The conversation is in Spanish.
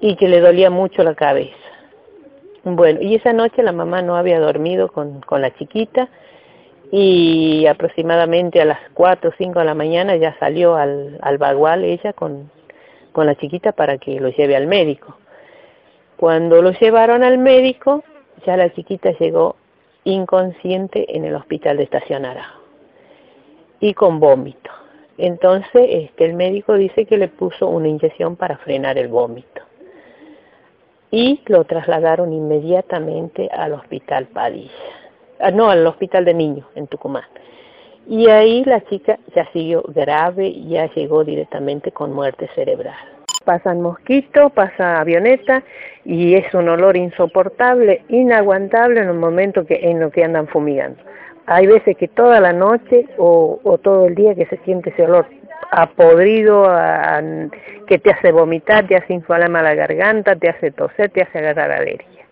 y que le dolía mucho la cabeza. Bueno, y esa noche la mamá no había dormido con, la chiquita y aproximadamente a las 4 o 5 de la mañana ya salió al, al bagual ella con, la chiquita para que lo lleve al médico. Cuando lo llevaron al médico, ya la chiquita llegó inconsciente en el hospital de Estación y con vómito. Entonces, este, el médico dice que le puso una inyección para frenar el vómito. Y lo trasladaron inmediatamente al hospital Padilla. Ah, no, al hospital de niños en Tucumán. Y ahí la chica ya siguió grave, ya llegó directamente con muerte cerebral. Pasan mosquitos, pasa avioneta y es un olor insoportable, inaguantable en el momento que, en lo que andan fumigando. Hay veces que toda la noche o, o todo el día que se siente ese olor apodrido, a, que te hace vomitar, te hace inflamar la garganta, te hace toser, te hace agarrar alergia.